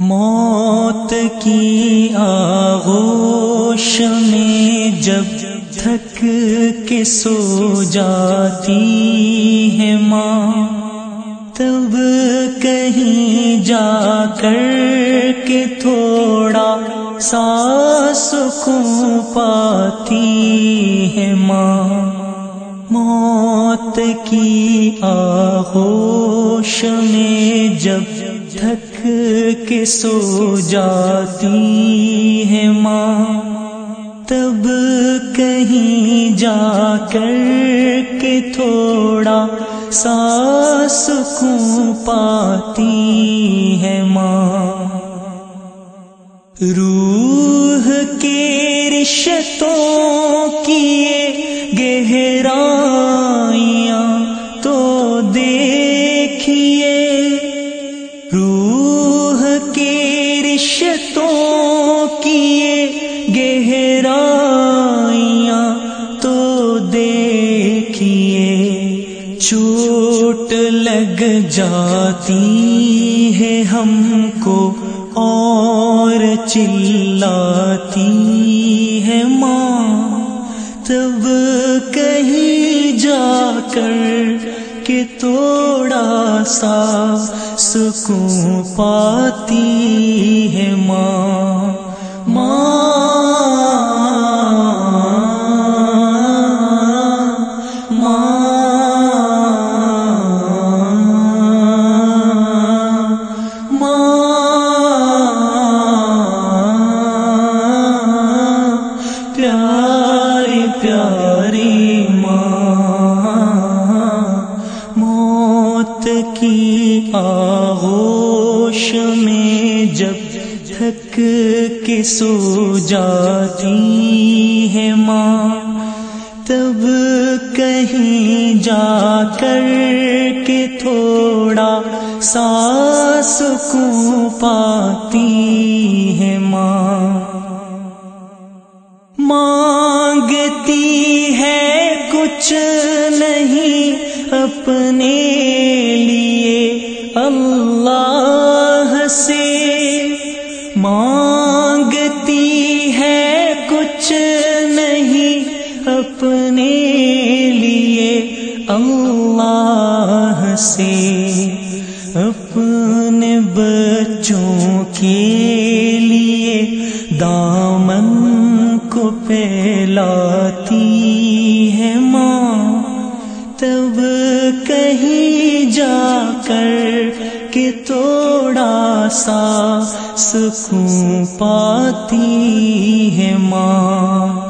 موت کی آغوش میں جب تھک کے سو جاتی ہے ماں، تب کہیں جا کر کے تھوڑا ساس کو پاتی ہے ماں۔ موت کی آغوش میں جب تھک کے سو جاتی ہے ماں، تب کہیں جا کر کے تھوڑا ساس کو پاتی ہے ماں۔ روح کے رشتوں کی گہرائیاں لگ جاتی ہے ہم کو اور چلاتی ہے ماں تب کہیں جا کر کہ توڑا سا سکون پاتی ہے ماں پیاری تھک کے سو جاتی ہے ماں۔ تب کہیں جا کر کے تھوڑا سا سکون پاتی مانگتی ہے کچھ نہیں اپنے لیے اللہ سے اپنے بچوں کے لیے دامن کو پہلاتی ہے ماں تب کہیں جا کر کہ توڑا سا سکون پاتی ہے ماں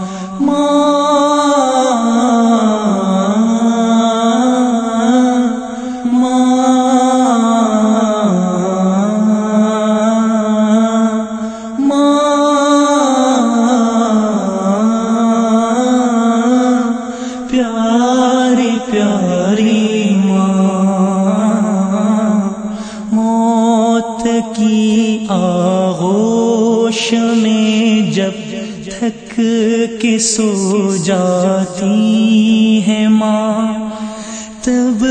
پیاری پیاری آغوش میں جب تھک کے سو جاتی ہے ماں، تب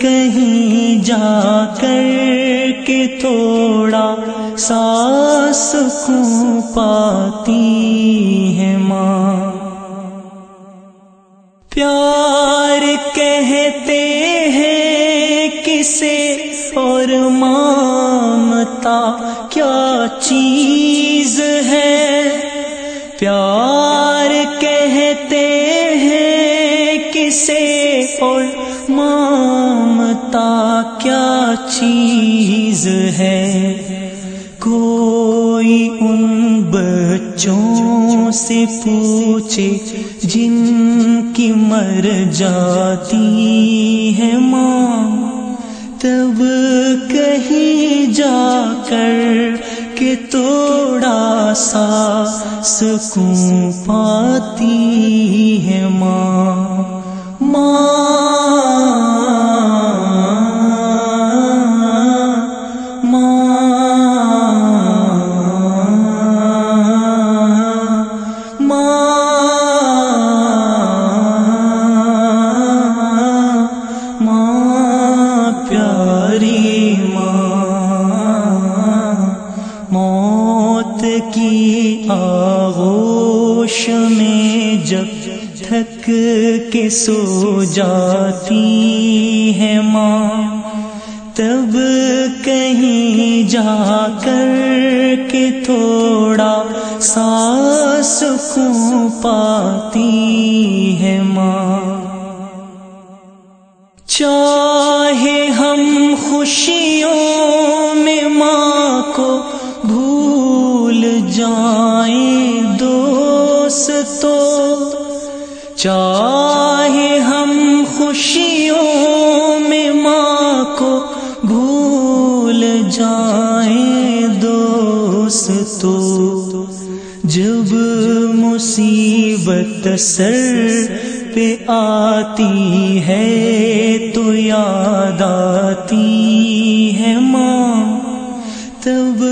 کہیں جا کر کے تھوڑا ساس کو پاتی ہے ماں۔ پیار کہتے ہیں کسے اور مامتا ہیں کسے اور مامتا کیا چیز ہے؟ کوئی ان بچوں سے پوچھے جن کی مر جاتی ہے ماں۔ تب کہیں جا کر کہ توڑا سا سکون پاتی ہے ماں۔ کی آغوش میں جب تھک کے سو جاتی ہے ماں۔ تب کہیں جا کر کے تھوڑا ساس کو پاتی ہے ماں۔ چاہے ہم خوشیوں میں ماں کو بھول جائیں چاہے ہم خوشیوں میں ماں کو بھول جائیں دوست تو، جب مصیبت سر پہ آتی ہے تو یاد آتی ہے ماں۔ تب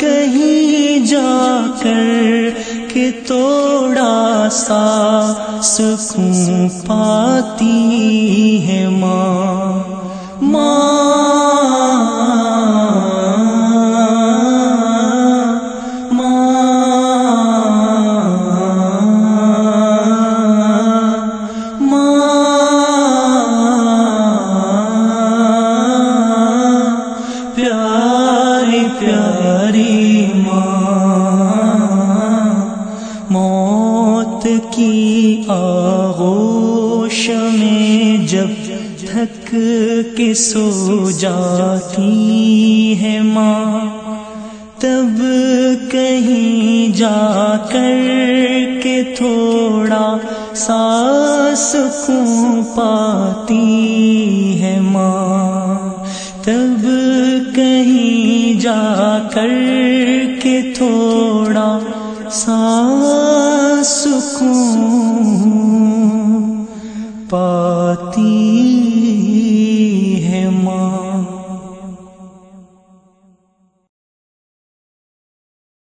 کہیں جا کر کے توڑا سا سکون پاتی ہے۔ کی آغوش میں جب تھک کے سو جاتی ہے ماں، تب کہیں جا کر کے تھوڑا ساس کو پاتی ہے ماں۔ تب کہیں جا کر کے تھوڑا ساس سکون پاتی